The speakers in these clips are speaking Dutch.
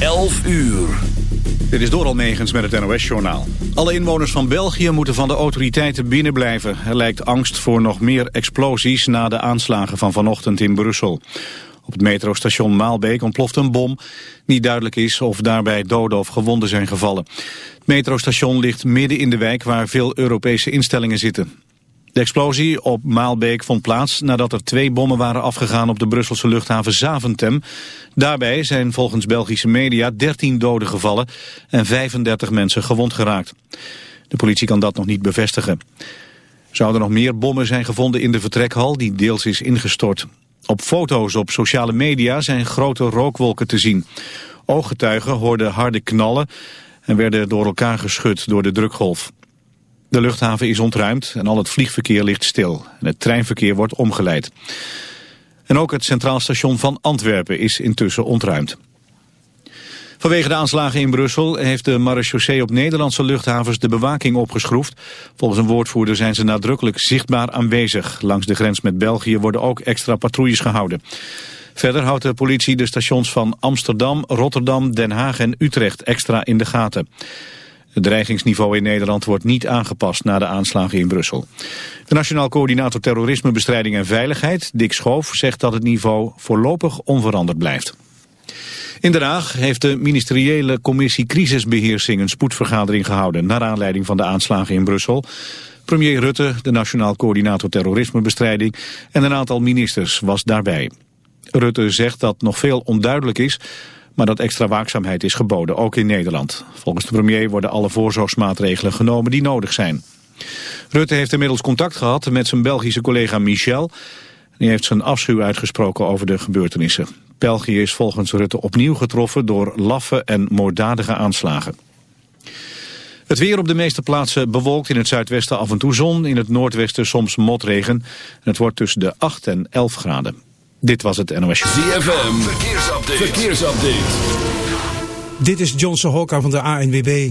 11 uur. Dit is Doral Megens met het NOS-journaal. Alle inwoners van België moeten van de autoriteiten binnenblijven. Er lijkt angst voor nog meer explosies na de aanslagen van vanochtend in Brussel. Op het metrostation Maalbeek ontploft een bom. Niet duidelijk is of daarbij doden of gewonden zijn gevallen. Het metrostation ligt midden in de wijk waar veel Europese instellingen zitten. De explosie op Maalbeek vond plaats nadat er twee bommen waren afgegaan op de Brusselse luchthaven Zaventem. Daarbij zijn volgens Belgische media 13 doden gevallen en 35 mensen gewond geraakt. De politie kan dat nog niet bevestigen. Zouden nog meer bommen zijn gevonden in de vertrekhal die deels is ingestort. Op foto's op sociale media zijn grote rookwolken te zien. Ooggetuigen hoorden harde knallen en werden door elkaar geschud door de drukgolf. De luchthaven is ontruimd en al het vliegverkeer ligt stil. Het treinverkeer wordt omgeleid. En ook het Centraal Station van Antwerpen is intussen ontruimd. Vanwege de aanslagen in Brussel heeft de marechaussee op Nederlandse luchthavens de bewaking opgeschroefd. Volgens een woordvoerder zijn ze nadrukkelijk zichtbaar aanwezig. Langs de grens met België worden ook extra patrouilles gehouden. Verder houdt de politie de stations van Amsterdam, Rotterdam, Den Haag en Utrecht extra in de gaten. Het dreigingsniveau in Nederland wordt niet aangepast na de aanslagen in Brussel. De Nationaal Coördinator Terrorismebestrijding en Veiligheid, Dick Schoof, zegt dat het niveau voorlopig onveranderd blijft. In Den Haag heeft de ministeriële commissie crisisbeheersing een spoedvergadering gehouden naar aanleiding van de aanslagen in Brussel. Premier Rutte, de Nationaal Coördinator Terrorismebestrijding en een aantal ministers was daarbij. Rutte zegt dat nog veel onduidelijk is, maar dat extra waakzaamheid is geboden, ook in Nederland. Volgens de premier worden alle voorzorgsmaatregelen genomen die nodig zijn. Rutte heeft inmiddels contact gehad met zijn Belgische collega Michel. Die heeft zijn afschuw uitgesproken over de gebeurtenissen. België is volgens Rutte opnieuw getroffen door laffe en moorddadige aanslagen. Het weer op de meeste plaatsen bewolkt in het zuidwesten af en toe zon. In het noordwesten soms motregen. En het wordt tussen de 8 en 11 graden. Dit was het NOS. ZFM, verkeersupdate. verkeersupdate. Dit is Johnson Hokka van de ANWB.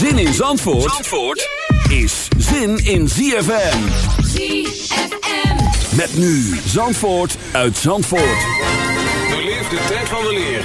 Zin in Zandvoort, Zandvoort is zin in ZFM. ZFM. Met nu Zandvoort uit Zandvoort. Beleef de tijd van weleer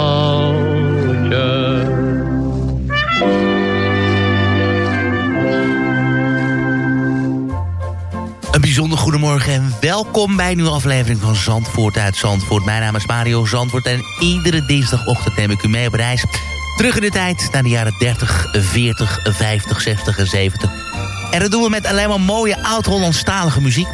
Goedemorgen en welkom bij een nieuwe aflevering van Zandvoort uit Zandvoort. Mijn naam is Mario Zandvoort en iedere dinsdagochtend neem ik u mee op reis. Terug in de tijd naar de jaren 30, 40, 50, 60 en 70. En dat doen we met alleen maar mooie oud-Hollandstalige muziek.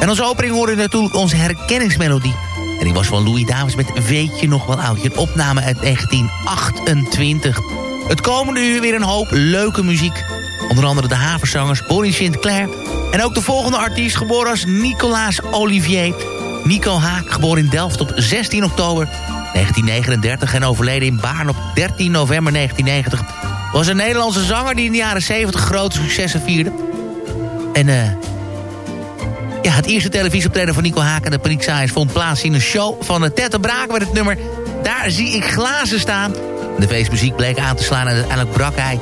En als opening hoorde je natuurlijk onze herkenningsmelodie. En die was van Louis Davis met Weet je nog wel oudje? Een opname uit 1928. Het komende uur weer een hoop leuke muziek. Onder andere de haverzangers Bonnie Sinclair. En ook de volgende artiest, geboren als Nicolaas Olivier. Nico Haak, geboren in Delft op 16 oktober 1939... en overleden in Baarn op 13 november 1990... was een Nederlandse zanger die in de jaren 70 grote successen vierde. En eh ja, het eerste televisieoptreden van Nico Haak en de Paniek Saaiers... vond plaats in een show van de Tette Braak met het nummer... Daar zie ik glazen staan. De feestmuziek bleek aan te slaan en uiteindelijk brak hij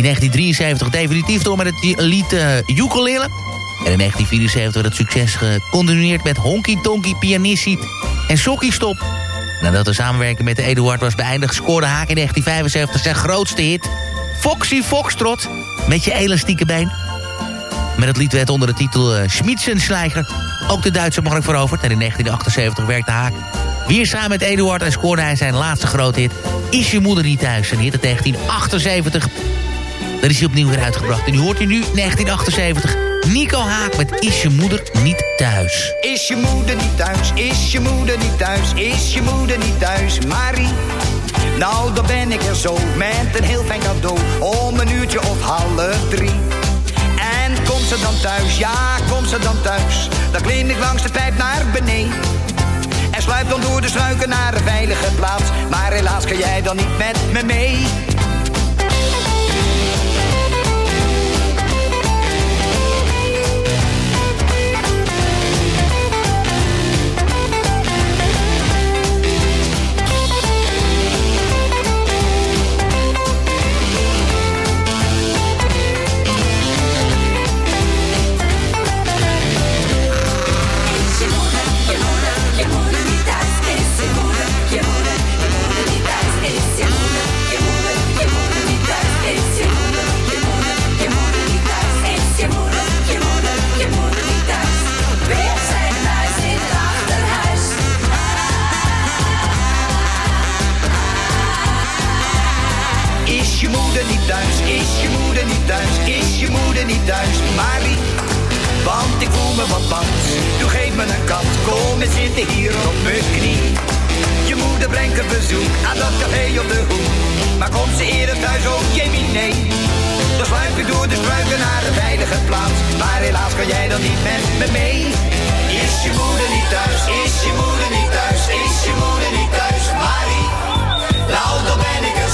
in 1973 definitief door met het lied uh, Ukulele. En in 1974 werd het succes gecontinueerd met Honky Tonky Pianissie en Sokkie Stop. Nadat de samenwerking met Eduard was beëindigd... scoorde Haak in 1975 zijn grootste hit... Foxy Foxtrot met je elastieke been. Met het lied werd onder de titel uh, ook de Duitse markt veroverd. En in 1978 werkte Haak weer samen met Eduard... en scoorde hij zijn laatste grote hit... Is je moeder niet thuis? Een hit uit 1978... Daar is hij opnieuw weer uitgebracht. En u hoort u nu, 1978, Nico Haak met Is je moeder niet thuis? Is je moeder niet thuis? Is je moeder niet thuis? Is je moeder niet thuis? Marie? Nou, dan ben ik er zo met een heel fijn cadeau. Om een uurtje of half drie. En komt ze dan thuis? Ja, komt ze dan thuis? Dan klim ik langs de pijp naar beneden. En sluip dan door de struiken naar een veilige plaats. Maar helaas kan jij dan niet met me mee. is je moeder niet thuis, Marie? Want ik voel me wat bang, doe geef me een kat, kom en zitten hier op mijn knie. Je moeder brengt een bezoek aan dat café op de hoek, maar komt ze eerder thuis, oh Jamie, nee. Dan sluip ik door de struiken naar een veilige plaats, maar helaas kan jij dan niet met me mee. Is je moeder niet thuis, is je moeder niet thuis, is je moeder niet thuis, Marie? Nou, dan ben ik er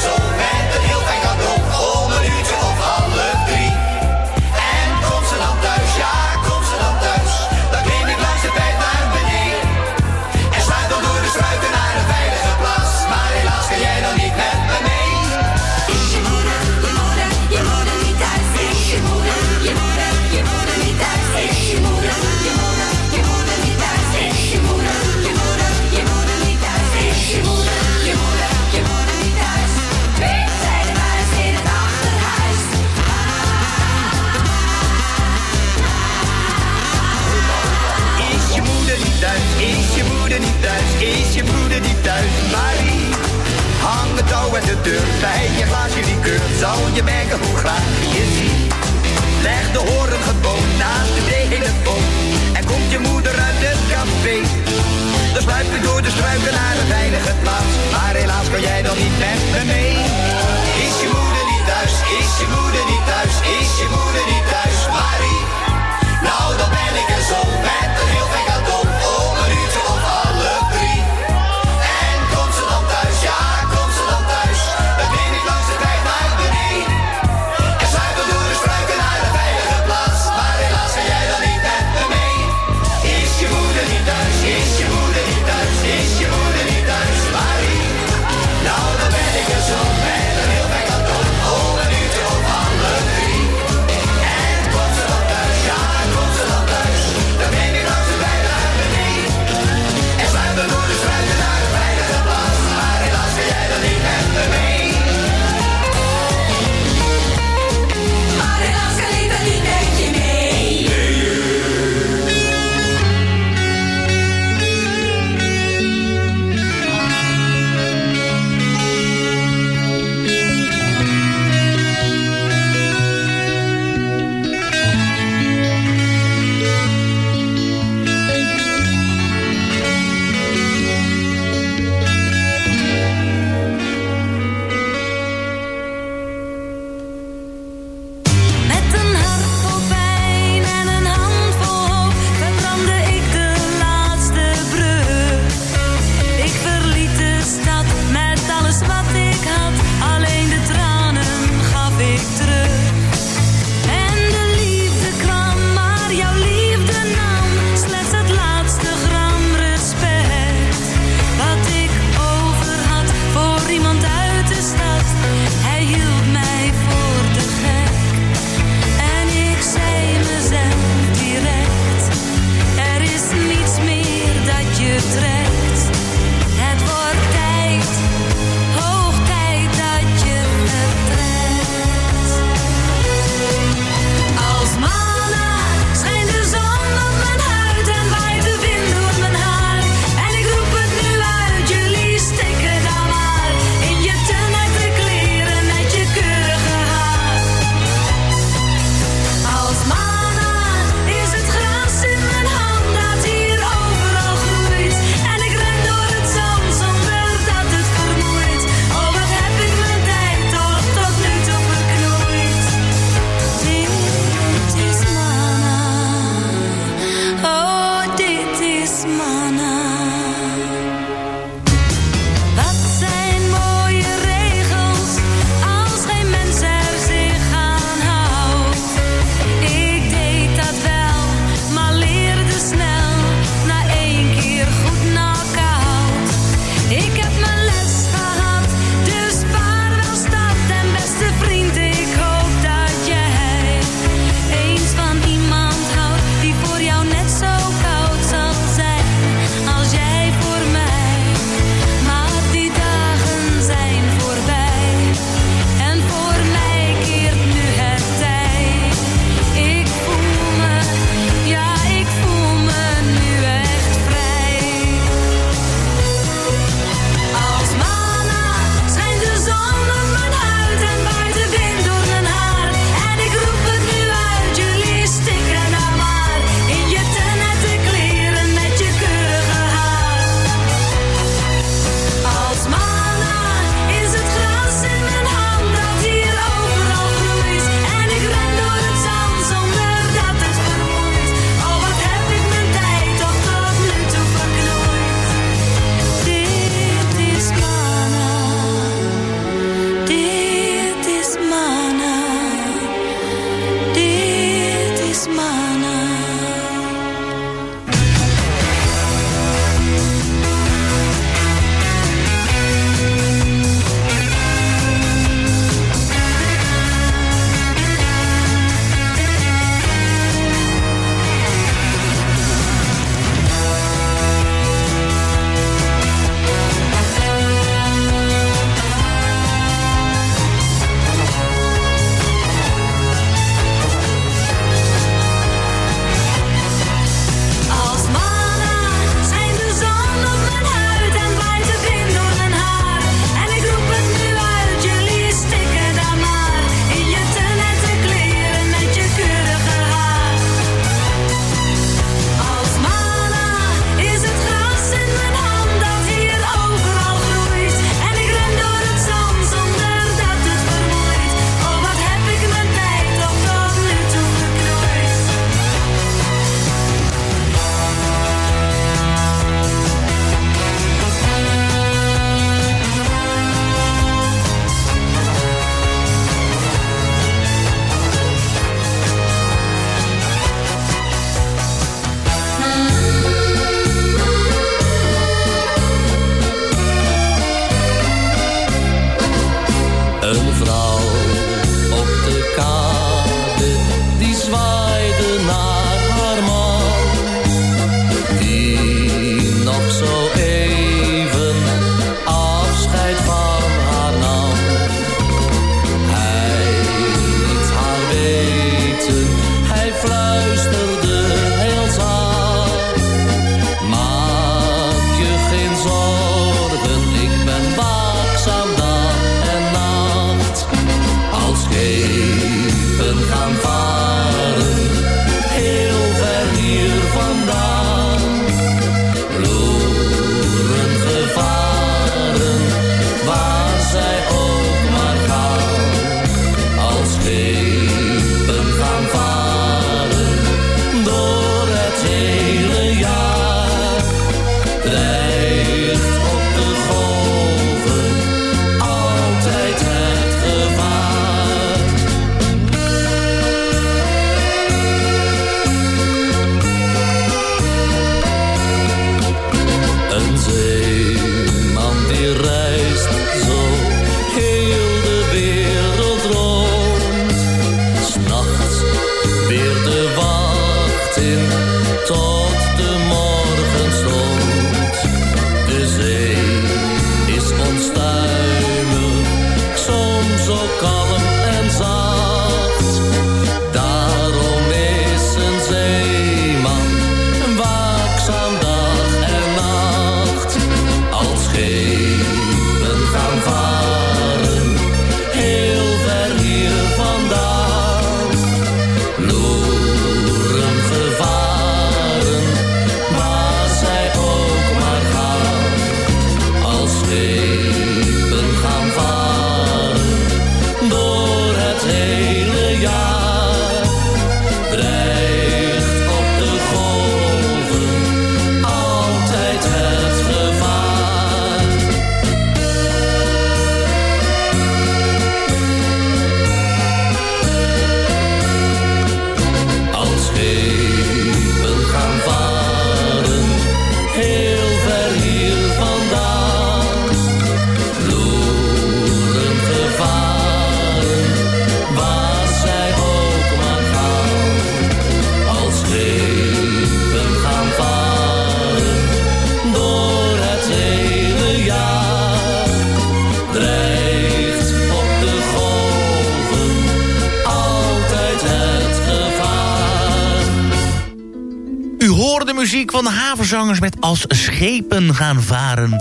de muziek van de havenzangers met Als schepen gaan varen.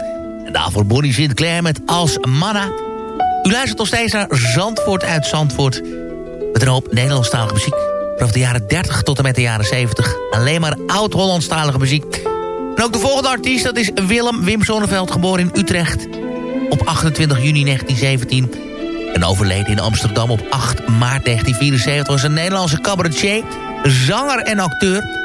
En daarvoor Bonnie Sinclair met Als manna. U luistert nog steeds naar Zandvoort uit Zandvoort. Met een hoop Nederlandstalige muziek. Vanaf de jaren 30 tot en met de jaren 70. Alleen maar oud-Hollandstalige muziek. En ook de volgende artiest, dat is Willem Wim Zonneveld, geboren in Utrecht. Op 28 juni 1917. En overleden in Amsterdam op 8 maart 1974. Was een Nederlandse cabaretier, zanger en acteur.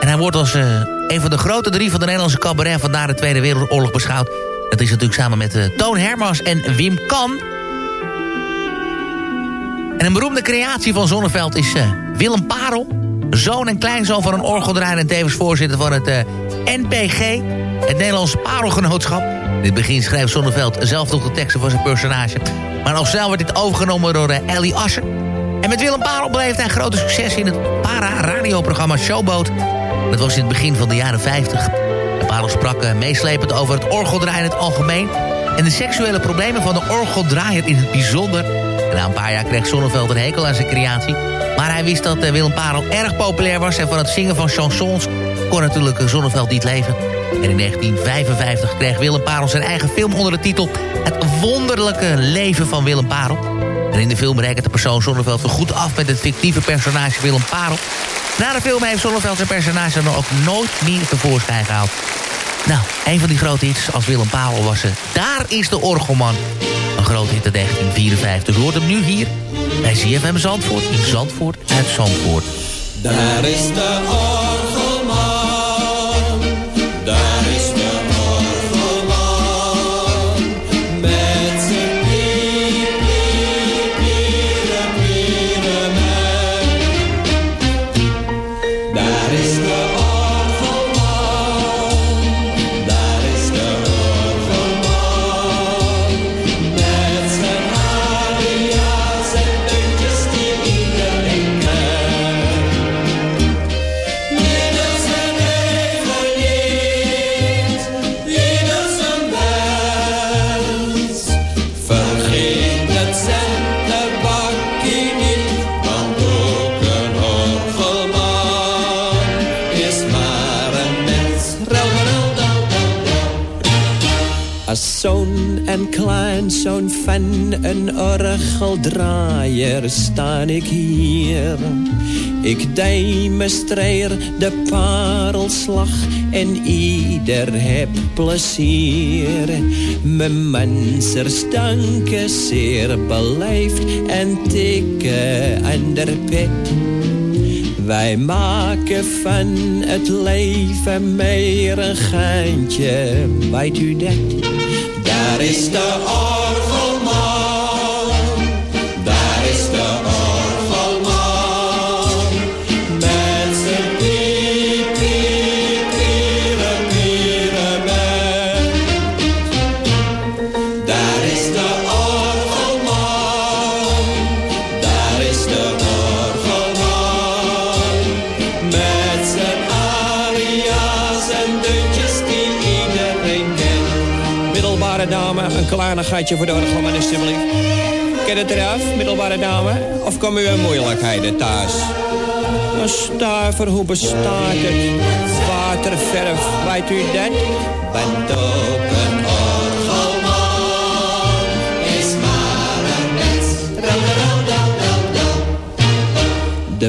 En hij wordt als eh, een van de grote drie van de Nederlandse cabaret... van na de Tweede Wereldoorlog beschouwd. Dat is natuurlijk samen met eh, Toon Hermans en Wim Kan. En een beroemde creatie van Zonneveld is eh, Willem Parel. Zoon en kleinzoon van een orgeldraaier en tevens voorzitter van het NPG... het Nederlands Parelgenootschap. In het begin schreef Zonneveld zelf nog de teksten voor zijn personage. Maar al snel werd dit overgenomen door Ellie Asser. En met Willem Parel beleefde hij grote succes in het para-radioprogramma Showboat. Dat was in het begin van de jaren 50. En Parel sprak meeslepend over het orgeldraaien in het algemeen... en de seksuele problemen van de orgeldraaier in het bijzonder. En na een paar jaar kreeg Zonneveld een hekel aan zijn creatie... maar hij wist dat eh, Willem Parel erg populair was... en van het zingen van chansons kon natuurlijk Zonneveld niet leven. En in 1955 kreeg Willem Parel zijn eigen film onder de titel... Het wonderlijke leven van Willem Parel... En in de film rekent de persoon Zonneveld goed af met het fictieve personage Willem Parel. Na de film heeft Zonneveld zijn personage dan ook nooit meer tevoorschijn gehaald. Nou, een van die grote hits als Willem Parel was ze. Daar is de Orgelman. Een grote hit in 1954. Dus hoort hem nu hier bij ZFM Zandvoort in Zandvoort uit Zandvoort. Daar is de orgelman, orgeldraaier sta ik hier. Ik demonstreer de parelslag en ieder heb plezier. Mijn mensers danken zeer beleefd en tikken aan de pet. Wij maken van het leven meer een geintje, weet u dat? Daar is de een kleinigheidje voor de orgelman, alsjeblieft. Ken het eraf, middelbare dame? Of komen u in moeilijkheden thuis? Een stuiver, hoe bestaat het? Waterverf, weet u dat?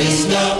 Daar is de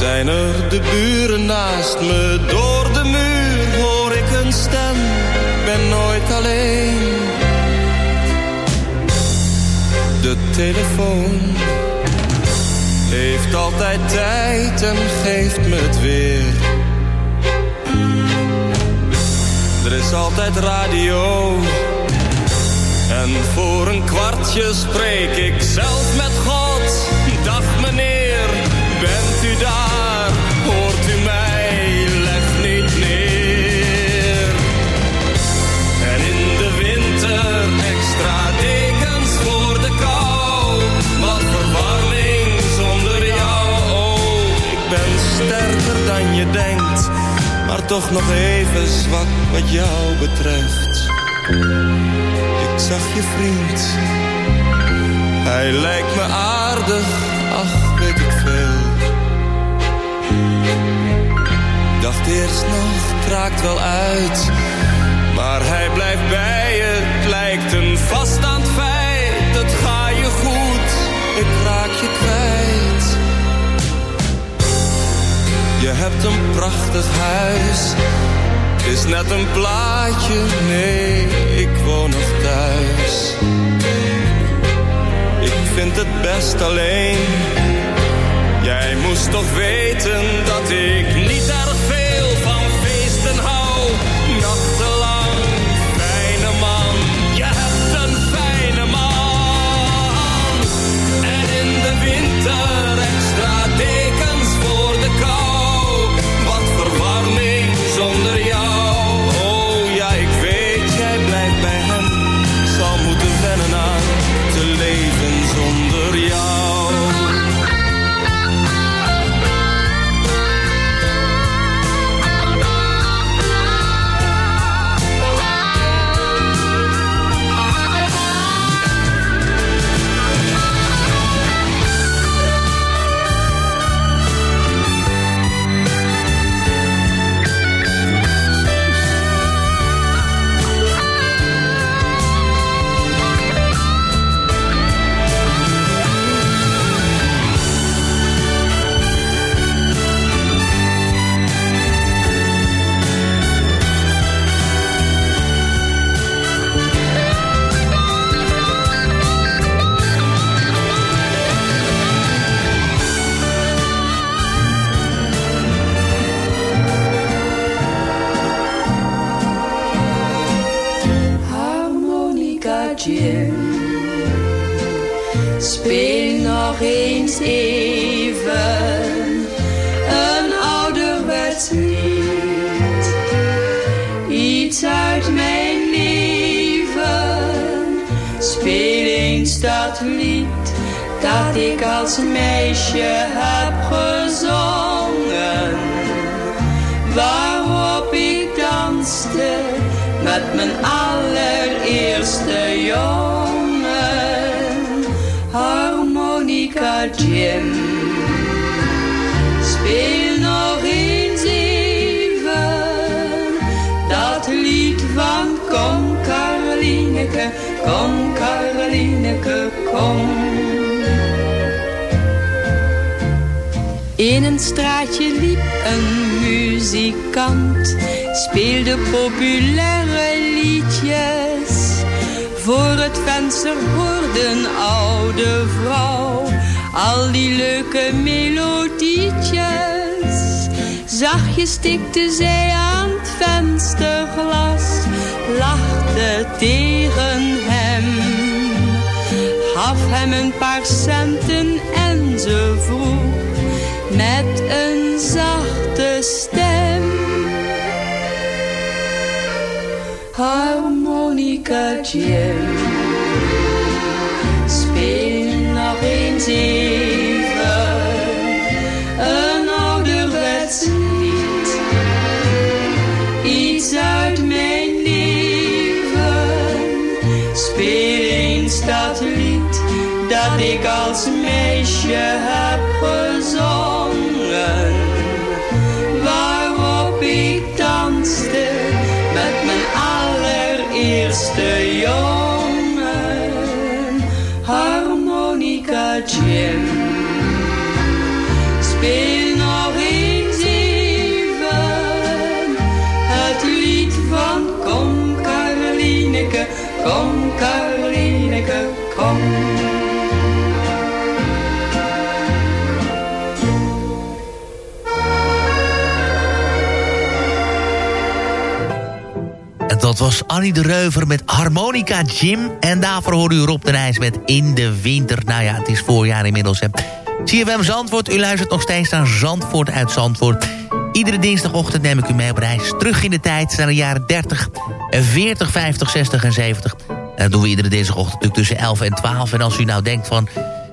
zijn er de buren naast me. Door de muur hoor ik een stem, ben nooit alleen. De telefoon heeft altijd tijd en geeft me het weer. Er is altijd radio. En voor een kwartje spreek ik zelf daar? Hoort u mij? Leg niet neer. En in de winter extra dekens voor de kou. Wat verwarming zonder jou. Oh, ik ben sterker dan je denkt. Maar toch nog even zwak wat jou betreft. Ik zag je vriend. Hij lijkt me aardig, ach weet ik veel. Dacht eerst nog, raakt wel uit. Maar hij blijft bij je, het lijkt een vaststaand feit. Het ga je goed, ik raak je kwijt. Je hebt een prachtig huis. Is net een plaatje, nee, ik woon nog thuis. Ik vind het best alleen. Jij moest toch weten dat ik niet erg melodietjes. Zachtjes tikte zij aan het vensterglas, lachte tegen hem. Gaf hem een paar centen en ze vroeg met een zachte stem. Harmonica Jim, speel nog eens even yeah. Was Annie de Reuver met Harmonica Jim. En daarvoor hoorde u Rob de Nijs met In de Winter. Nou ja, het is voorjaar inmiddels. Hè. CFM Zandvoort, u luistert nog steeds naar Zandvoort uit Zandvoort. Iedere dinsdagochtend neem ik u mee op reis. Terug in de tijd naar de jaren 30, 40, 50, 60 en 70. En dat doen we iedere dinsdagochtend natuurlijk tussen 11 en 12. En als u nou denkt van...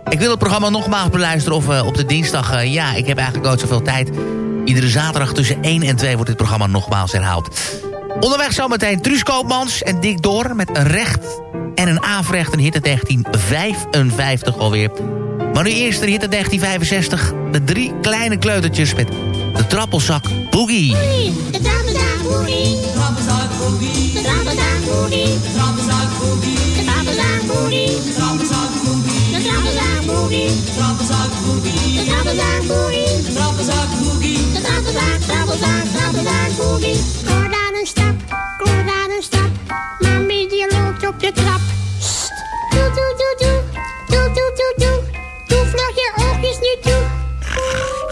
Ik wil het programma nogmaals beluisteren of uh, op de dinsdag... Uh, ja, ik heb eigenlijk nooit zoveel tijd. Iedere zaterdag tussen 1 en 2 wordt dit programma nogmaals herhaald. Onderweg zometeen Truus Koopmans en Dick Door met een recht en een averecht. Een hit uit 1955 alweer. Maar nu eerst een hit uit 1965. De drie kleine kleutertjes met de trappelzak Boogie. De trappelzak boogie. De trappelzak boogie. De trappelzak boogie. De trappelzak boogie. De trappelzak boogie. De trappelzak boogie. De trappelzak boogie. De trappelzak boogie. De trappelzak boogie. De trappelzak boogie. De trappelzak boogie. Stap, hoor daar een stap. Mami die loopt op de trap. Sst. Doe, doe, doe, doe. Doe, doe, doe, doe. Doe vlug je oogjes nu toe.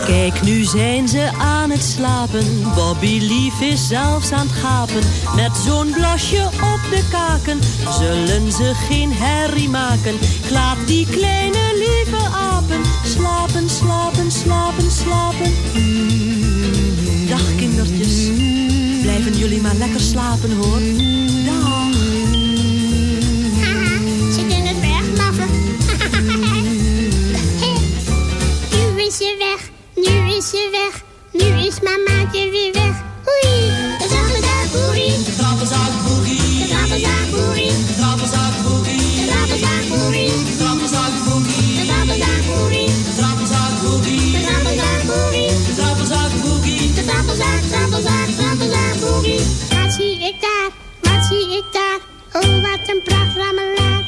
Kijk, nu zijn ze aan het slapen. Bobby Lief is zelfs aan het gapen. Met zo'n blasje op de kaken zullen ze geen herrie maken. Ik laat die kleine lieve apen slapen, slapen, slapen, slapen. Dag kindertjes, jullie maar lekker slapen hoor. Dag. Haha, zit in het weglaffen. nu is ze weg, nu is ze weg. Nu is mamaatje weer weg. Oei, de trappelzak boogie. De trappelzak boogie. De trappelzak boogie. De gitaar. Oh, wat een pracht ramelaar.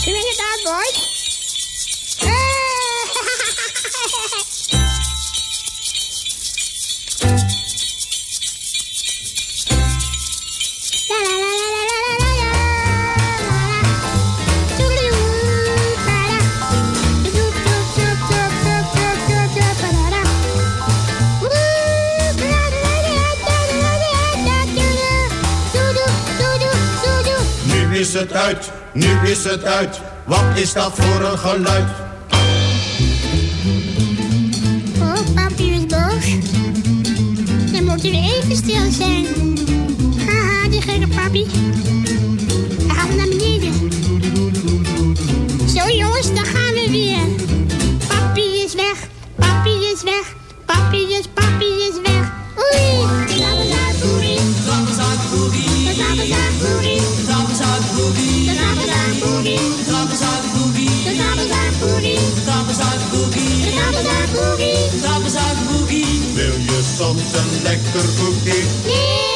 Swing it boys. het uit, nu is het uit. Wat is dat voor een geluid? Oh, papi is boos. Dan moeten we even stil zijn. Haha, die gekke papi. Hij gaat naar beneden. Zo jongens, daar gaan we weer. Papi is weg, papi is weg, papi is, papi is weg. boogie, tapzak boogie. Wil je soms een lekker boekje?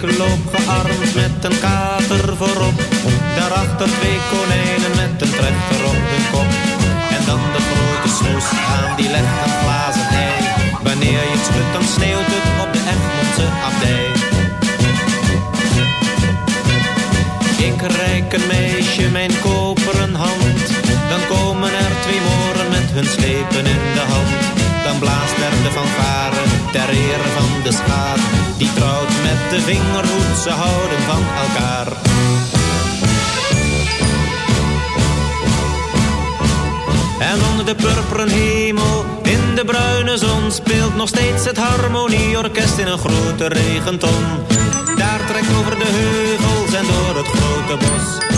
Ik loop gearmd met een kater voorop. Daarachter twee konijnen met een trechter op hun kop. En dan de grote snoes aan die legt een glazen ei. Wanneer je het schudt dan sneeuwt het op de Egmondse abdij. Ik reik een meisje mijn koperen hand. Dan komen er twee moren met hun slepen in de hand. Dan blaast er de fanfare ter ere van de schaar. Die trouwt met de vingerhoed, ze houden van elkaar. En onder de purperen hemel, in de bruine zon, speelt nog steeds het harmonieorkest in een grote regenton. Daar trekt over de heuvels en door het grote bos.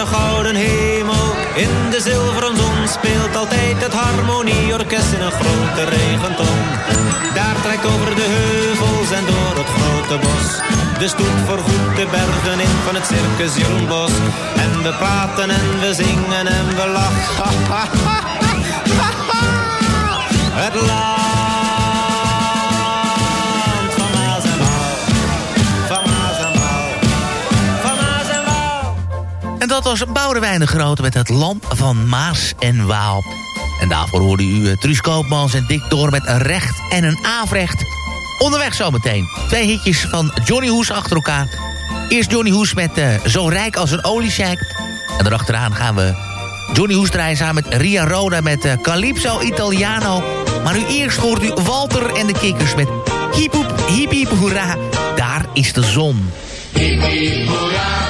De gouden hemel, in de zilveren zon speelt altijd het harmonieorkest in een grote regenton. Daar trekt over de heuvels en door het grote bos. De stoet vergoedt de bergen in van het circus Jeroen Bos. En we praten en we zingen en we lachen. Het land dat was Boudewijn de Grote met het land van Maas en Waal. En daarvoor hoorde u uh, Truus Koopmans en Dick Door met een recht en een afrecht. Onderweg zometeen. Twee hitjes van Johnny Hoes achter elkaar. Eerst Johnny Hoes met uh, Zo rijk als een oliesjijk. En daarachteraan gaan we Johnny Hoes draaien samen met Ria Roda met uh, Calypso Italiano. Maar nu eerst hoort u Walter en de Kikkers met Hiep hoep, hiep hiep hoera. Daar is de zon. Hoera,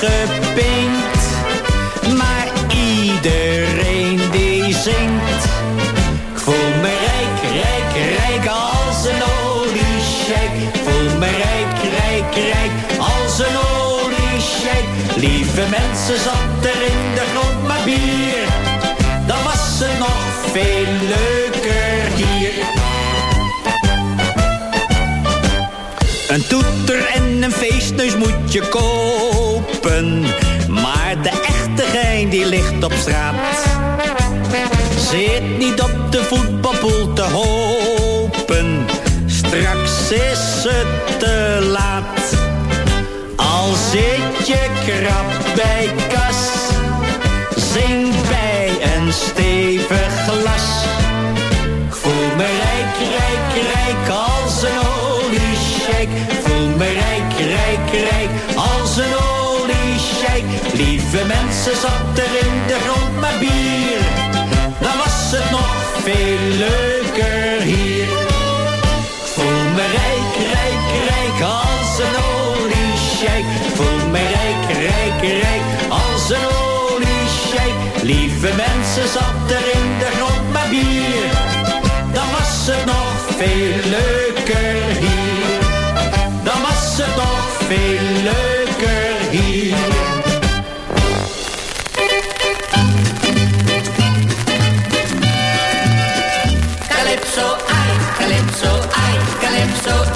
weggepinkt. Maar iedereen die zingt. Ik voel me rijk, rijk, rijk als een oliesjeik. Ik voel me rijk, rijk, rijk als een oliesjeik. Lieve mensen, zat er in de grond maar bier. Dan was het nog veel leuker hier. Een toeter en een feestneus moet je kopen. Maar de echte gein die ligt op straat. Zit niet op de voetbalpoel te hopen. Straks is het te laat. Al zit je krap bij kas. Lieve mensen, zat er in de grond maar bier. Dan was het nog veel leuker hier. Ik Voel me rijk, rijk, rijk als een oliesjeik. Ik Voel me rijk, rijk, rijk als een oliesjeik. Lieve mensen, zat er in de grond maar bier. Dan was het nog veel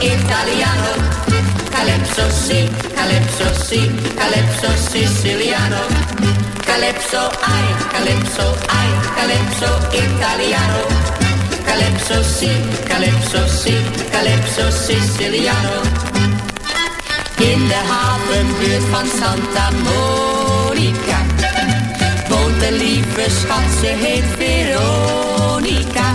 italiano. Calypso si, calypso si, calypso siciliano. Calypso, ai, calypso, ai, calypso italiano. Calypso si, calypso si, calypso siciliano. In de havenbuurt van Santa Monica woont een lieve schat, ze heet Veronica.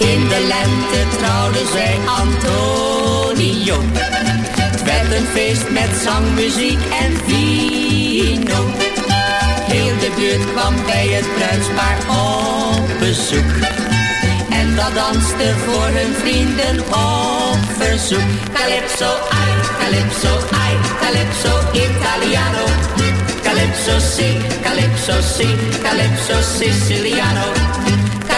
In de lente trouwden zij Antonio. Het werd een feest met zang, muziek en vino. Heel de buurt kwam bij het bruidspaar op bezoek. En dat danste voor hun vrienden op verzoek. Calypso, ai, calypso, ai, calypso italiano. Calypso si, calypso si, calypso siciliano.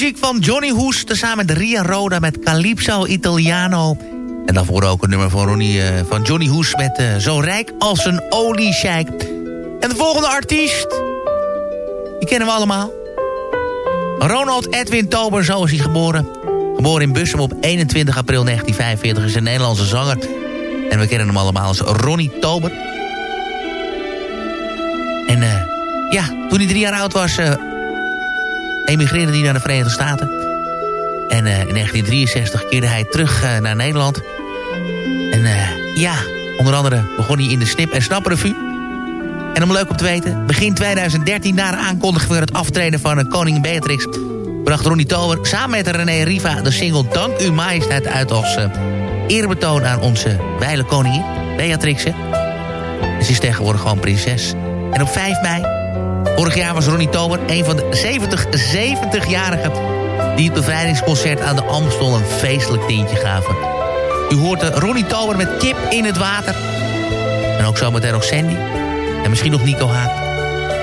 Muziek van Johnny Hoes... tezamen met Ria Roda met Calypso Italiano. En daarvoor ook een nummer van, Ronnie, eh, van Johnny Hoes... met eh, Zo rijk als een oliesjeik. En de volgende artiest... die kennen we allemaal. Ronald Edwin Tober, zo is hij geboren. Geboren in Bussum op 21 april 1945... is een Nederlandse zanger. En we kennen hem allemaal als Ronnie Tober. En eh, ja, toen hij drie jaar oud was... emigreerde hij naar de Verenigde Staten. En eh, in 1963 keerde hij terug eh, naar Nederland. En eh, ja, onder andere begon hij in de Snip en Snap Revue. En om leuk om te weten, begin 2013 na de aankondiging van het aftreden van koningin Beatrix... bracht Ronnie Tober samen met René Riva de single Dank U Majesteit uit als eerbetoon aan onze wijle koningin, Beatrix. ze is tegenwoordig gewoon prinses. En op 5 mei Vorig jaar was Ronnie Tober een van de 70, 70-jarigen... die het bevrijdingsconcert aan de Amstel een feestelijk tintje gaven. U hoort de Ronnie Tober met kip in het water. En ook zometeen nog Sandy. En misschien nog Nico Haak.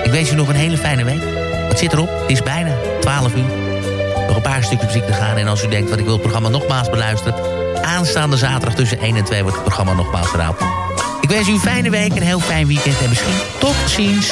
Ik wens u nog een hele fijne week. Wat zit erop? Het is bijna 12 uur. Nog een paar stukjes muziek te gaan. En als u denkt, wat ik wil het programma nogmaals beluisteren... aanstaande zaterdag tussen 1 en 2 wordt het programma nogmaals gedaan. Ik wens u een fijne week, een heel fijn weekend en misschien tot ziens.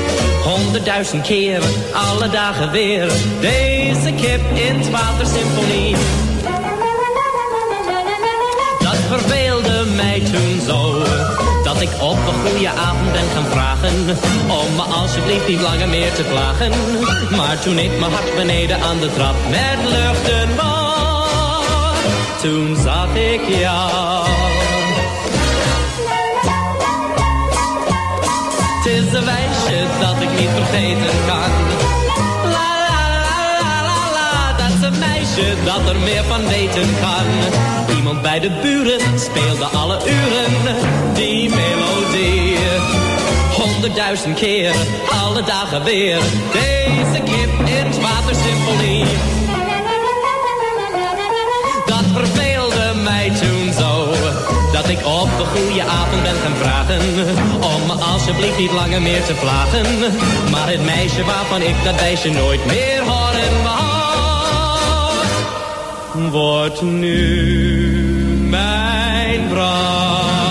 Honderdduizend keer, alle dagen weer. Deze kip in het watersymfonie. Dat verveelde mij toen zo. Dat ik op een goede avond ben gaan vragen. Om me alsjeblieft niet langer meer te plagen. Maar toen ik mijn hart beneden aan de trap met luchten was. Toen zag ik jou. Dat ik niet vergeten kan. La la la la la la, dat is een meisje dat er meer van weten kan. Iemand bij de buren speelde alle uren die melodie. Honderdduizend keer, alle dagen weer. Deze kip in het watersymfonie. Dat verveelde mij toen zo. Dat ik op een goede avond ben gaan vragen. Om me alsjeblieft niet langer meer te plagen. Maar het meisje waarvan ik dat wijsje nooit meer horen wou. Wordt nu mijn vrouw.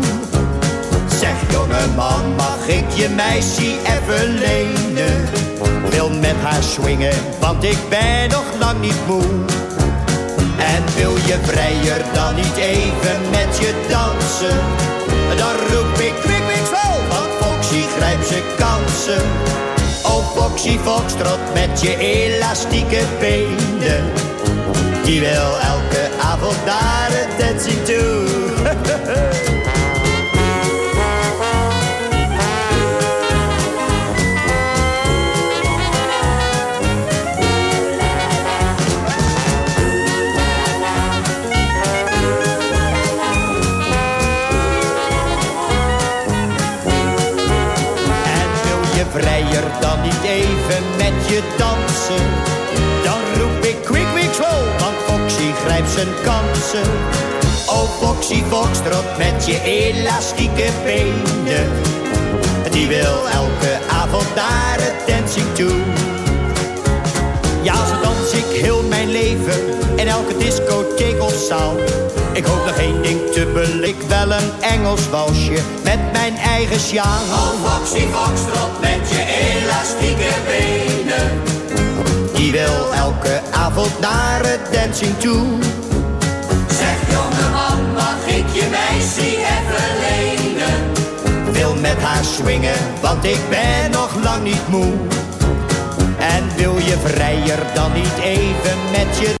Zeg jongeman, mag ik je meisje even lenen? Wil met haar swingen, want ik ben nog lang niet moe. En wil je vrijer dan niet even met je dansen? Dan roep ik kwik, kwik, zo, want Foxy grijpt zijn kansen. Oh Foxy Foxtrot met je elastieke benen. Die wil elke avond naar het dancing toe. je dansen? Dan roep ik quick, quick, slow, want Foxy grijpt zijn kansen. Oh Foxy Foxtrot met je elastieke benen. Die wil elke avond het dancing toe. Ja, zo dans ik heel mijn leven in elke discotheek of zaal. Ik hoop nog één ding te beleven, wel een Engels walsje met mijn eigen sjaal. Oh Foxy Foxtrot met je elastieke benen. Die wil elke avond naar het dancing toe. Zeg jongeman, mag ik je meisje even lenen? Wil met haar swingen, want ik ben nog lang niet moe. En wil je vrijer dan niet even met je...